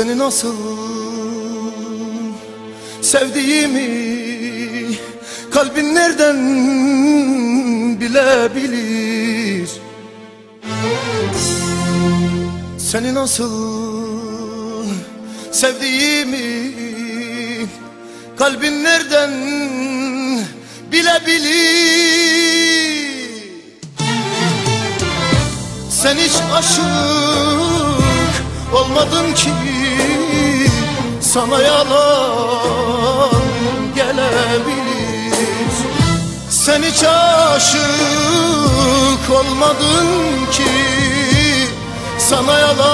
Seni nasıl sevdiğimi Kalbin nereden bilebilir Seni nasıl sevdiğimi Kalbin nereden bilebilir Sen hiç aşık olmadın ki Sana yalan gelebilir. Sen hiç aşık olmadın ki. Sana yalan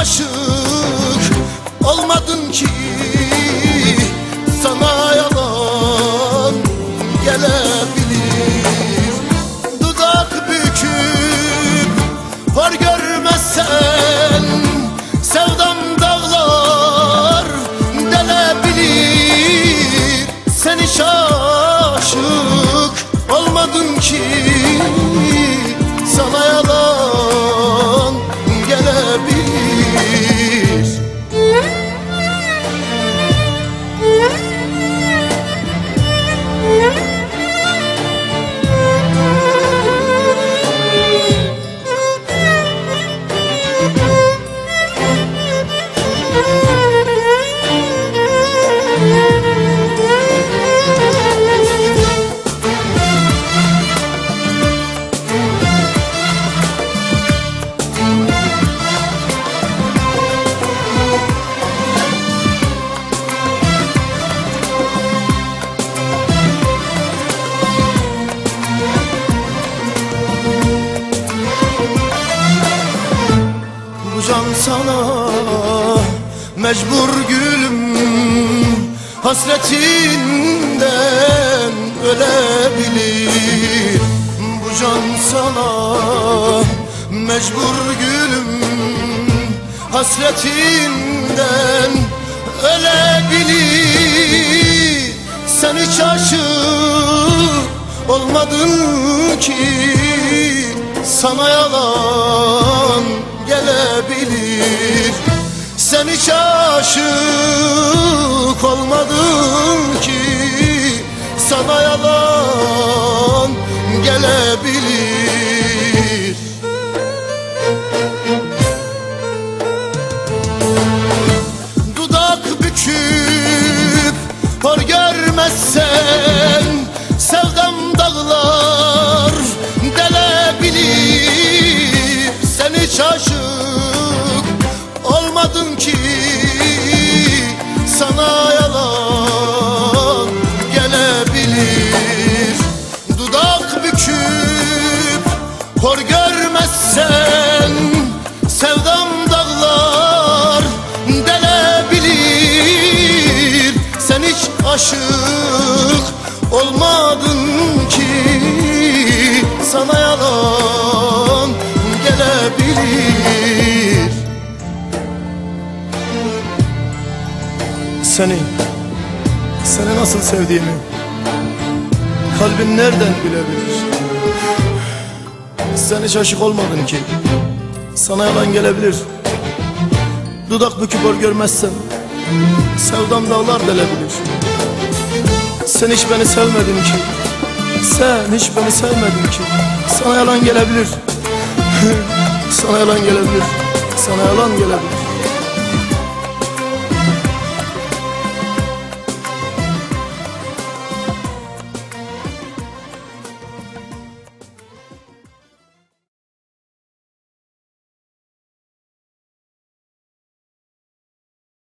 aşık olmadın ki. Sana yalan gelebilir. Dudak büküp hor görmezsen Sevdam dağlar delebilir. Sen hiç aşık olmadın ki Can sana. Mecbur gülüm Hasretinden ölebilir. Bu can sana. Mecbur gülüm Hasretinden ölebilir. Sen hiç aşık olmadın ki. Sana yalan gelebilir Sen hiç hor görmezsen Sevdam dağlar delebilir. Sen hiç aşık olmadın ki Sana yalan gelebilir. Seni, seni nasıl sevdiğimi Kalbin nereden bilebilir Sen hiç aşık olmadın ki. Sana yalan gelebilir. Dudak büküp hor görmezsen Sevdam dağlar delebilir. Sen hiç beni sevmedin ki. Sen hiç beni sevmedin ki. Sana yalan gelebilir. Sana yalan gelebilir. Sana yalan gelebilir